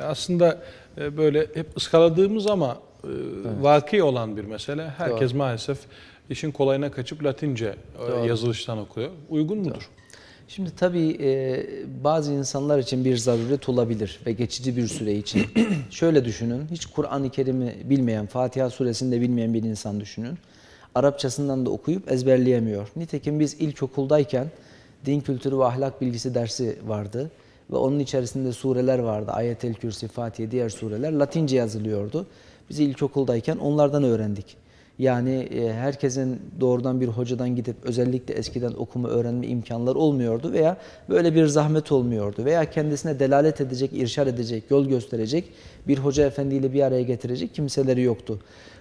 Aslında e, böyle hep ıskaladığımız ama e, vaki olan bir mesele. Herkes maalesef işin kolayına kaçıp Latince e, Doğru. yazılıştan okuyor. Uygun mudur? Şimdi tabii e, bazı insanlar için bir zaruret olabilir ve geçici bir süre için. Şöyle düşünün, hiç Kur'an-ı Kerim'i bilmeyen, Fatiha suresini de bilmeyen bir insan düşünün. Arapçasından da okuyup ezberleyemiyor. Nitekim biz ilkokuldayken din kültürü ve ahlak bilgisi dersi vardı. Ve onun içerisinde sureler vardı. Ayet-el Kürsi, Fatiha, diğer sureler Latince yazılıyordu. Biz ilkokuldayken onlardan öğrendik. Yani e, herkesin doğrudan bir hocadan gidip özellikle eskiden okuma öğrenme imkanları olmuyordu veya böyle bir zahmet olmuyordu veya kendisine delalet edecek, irşad edecek, yol gösterecek bir hoca efendiyle bir araya getirecek kimseleri yoktu.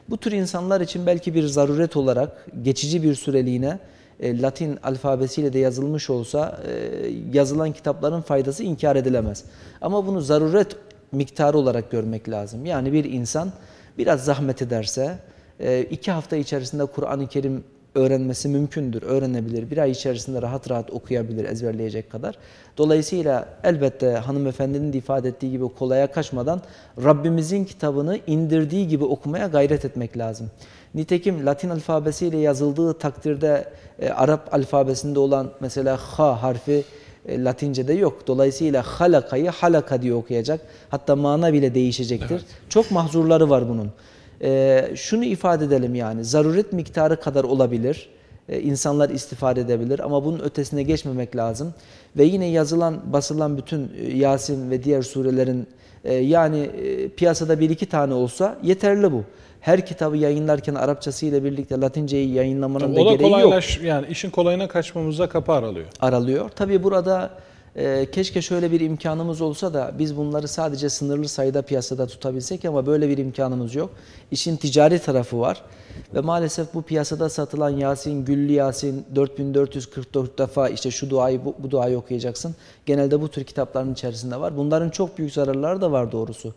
Bu tür insanlar için belki bir zaruret olarak geçici bir süreliğine e, Latin alfabesiyle de yazılmış olsa e, yazılan kitapların faydası inkar edilemez. Ama bunu zaruret miktarı olarak görmek lazım. Yani bir insan biraz zahmet ederse, e, iki hafta içerisinde Kur'an-ı Kerim öğrenmesi mümkündür, öğrenebilir. Bir ay içerisinde rahat rahat okuyabilir, ezberleyecek kadar. Dolayısıyla elbette hanımefendinin de ifade ettiği gibi kolaya kaçmadan Rabbimizin kitabını indirdiği gibi okumaya gayret etmek lazım. Nitekim Latin alfabesiyle yazıldığı takdirde e, Arap alfabesinde olan mesela ha harfi e, Latince'de yok. Dolayısıyla halakayı halaka diye okuyacak. Hatta mana bile değişecektir. Çok mahzurları var bunun. Ee, şunu ifade edelim yani zaruret miktarı kadar olabilir. Ee, insanlar istifade edebilir ama bunun ötesine geçmemek lazım. Ve yine yazılan, basılan bütün e, Yasin ve diğer surelerin e, yani e, piyasada bir iki tane olsa yeterli bu. Her kitabı yayınlarken Arapçası ile birlikte Latinceyi yayınlamanın o da gereği yok yani işin kolayına kaçmamıza kapı aralıyor. aralıyor. Tabii burada e, keşke şöyle bir imkanımız olsa da biz bunları sadece sınırlı sayıda piyasada tutabilsek ama böyle bir imkanımız yok. İşin ticari tarafı var ve maalesef bu piyasada satılan Yasin, Güllü Yasin 4444 defa işte şu duayı bu, bu duayı okuyacaksın. Genelde bu tür kitapların içerisinde var. Bunların çok büyük zararları da var doğrusu.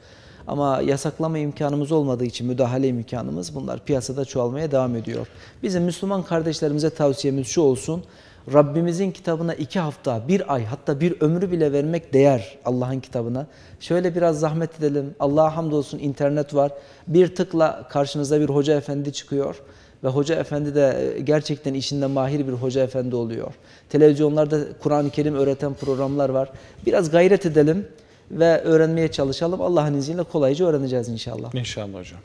Ama yasaklama imkanımız olmadığı için müdahale imkanımız bunlar piyasada çoğalmaya devam ediyor. Bizim Müslüman kardeşlerimize tavsiyemiz şu olsun. Rabbimizin kitabına iki hafta, bir ay hatta bir ömrü bile vermek değer Allah'ın kitabına. Şöyle biraz zahmet edelim. Allah'a hamdolsun internet var. Bir tıkla karşınıza bir hoca efendi çıkıyor. Ve hoca efendi de gerçekten işinde mahir bir hoca efendi oluyor. Televizyonlarda Kur'an-ı Kerim öğreten programlar var. Biraz gayret edelim ve öğrenmeye çalışalım. Allah'ın izniyle kolayca öğreneceğiz inşallah. İnşallah hocam.